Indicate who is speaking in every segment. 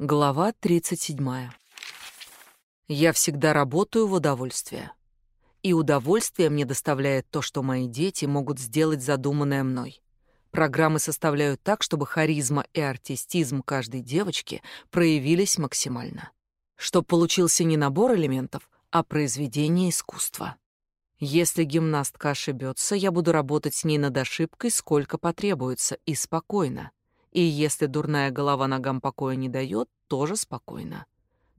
Speaker 1: Глава 37. Я всегда работаю в удовольствие. И удовольствие мне доставляет то, что мои дети могут сделать задуманное мной. Программы составляют так, чтобы харизма и артистизм каждой девочки проявились максимально. Чтоб получился не набор элементов, а произведение искусства. Если гимнастка ошибется, я буду работать с ней над ошибкой сколько потребуется и спокойно. И если дурная голова ногам покоя не дает, тоже спокойно.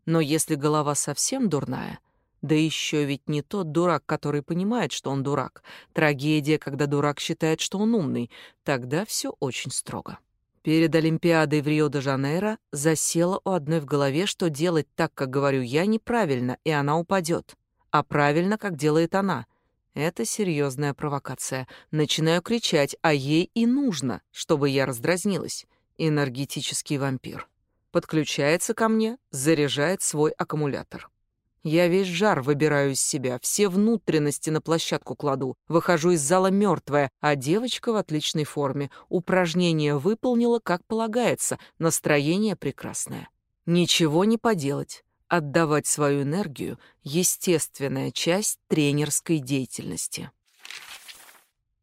Speaker 1: Но если голова совсем дурная, да еще ведь не тот дурак, который понимает, что он дурак, трагедия, когда дурак считает, что он умный, тогда все очень строго. Перед Олимпиадой в Рио-де-Жанейро засела у одной в голове, что делать так, как говорю я, неправильно, и она упадет, а правильно, как делает она. Это серьезная провокация. Начинаю кричать, а ей и нужно, чтобы я раздразнилась. Энергетический вампир. Подключается ко мне, заряжает свой аккумулятор. Я весь жар выбираю из себя, все внутренности на площадку кладу, выхожу из зала мертвая, а девочка в отличной форме. Упражнение выполнила, как полагается, настроение прекрасное. Ничего не поделать. Отдавать свою энергию — естественная часть тренерской деятельности.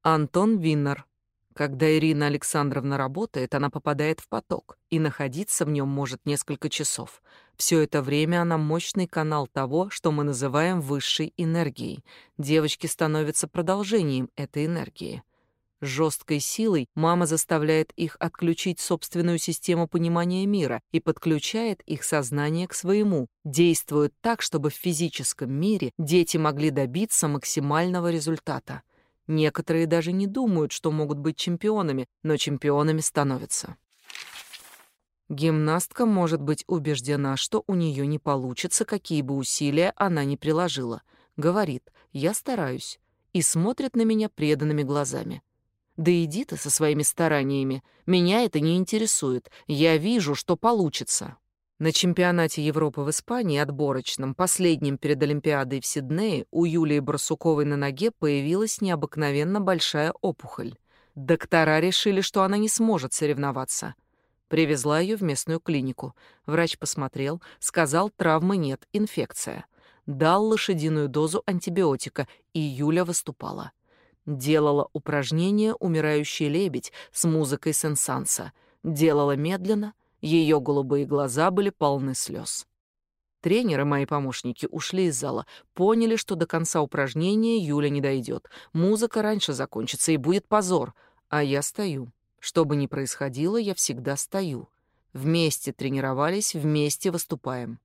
Speaker 1: Антон Виннер. Когда Ирина Александровна работает, она попадает в поток, и находиться в нем может несколько часов. Все это время она мощный канал того, что мы называем высшей энергией. Девочки становятся продолжением этой энергии. Жесткой силой мама заставляет их отключить собственную систему понимания мира и подключает их сознание к своему, действует так, чтобы в физическом мире дети могли добиться максимального результата. Некоторые даже не думают, что могут быть чемпионами, но чемпионами становятся. Гимнастка может быть убеждена, что у нее не получится, какие бы усилия она ни приложила. Говорит «я стараюсь» и смотрит на меня преданными глазами. Да иди ты со своими стараниями. Меня это не интересует. Я вижу, что получится. На чемпионате Европы в Испании отборочном, последнем перед Олимпиадой в Сиднее, у Юлии Барсуковой на ноге появилась необыкновенно большая опухоль. Доктора решили, что она не сможет соревноваться. Привезла ее в местную клинику. Врач посмотрел, сказал, травмы нет, инфекция. Дал лошадиную дозу антибиотика, и Юля выступала. Делала упражнение «Умирающий лебедь» с музыкой Сенсанса. Делала медленно, ее голубые глаза были полны слез. Тренеры, мои помощники, ушли из зала, поняли, что до конца упражнения Юля не дойдет. Музыка раньше закончится, и будет позор. А я стою. Что бы ни происходило, я всегда стою. Вместе тренировались, вместе выступаем.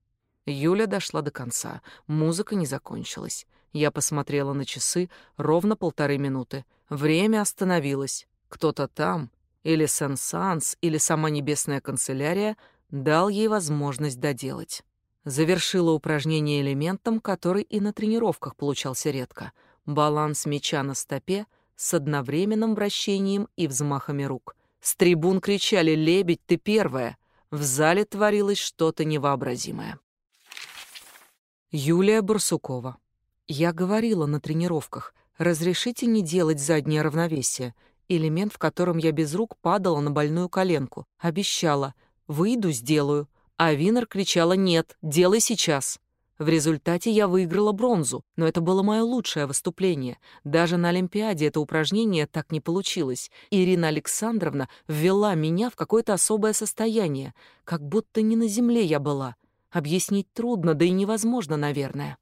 Speaker 1: Юля дошла до конца. Музыка не закончилась. Я посмотрела на часы ровно полторы минуты. Время остановилось. Кто-то там, или Сен-Санс, или сама Небесная канцелярия, дал ей возможность доделать. Завершила упражнение элементом, который и на тренировках получался редко. Баланс мяча на стопе с одновременным вращением и взмахами рук. С трибун кричали «Лебедь, ты первая!» В зале творилось что-то невообразимое. Юлия Барсукова я говорила на тренировках, разрешите не делать заднее равновесие, элемент, в котором я без рук падала на больную коленку. Обещала, выйду, сделаю. А Винер кричала «нет, делай сейчас». В результате я выиграла бронзу, но это было мое лучшее выступление. Даже на Олимпиаде это упражнение так не получилось. Ирина Александровна ввела меня в какое-то особое состояние, как будто не на земле я была. Объяснить трудно, да и невозможно, наверное.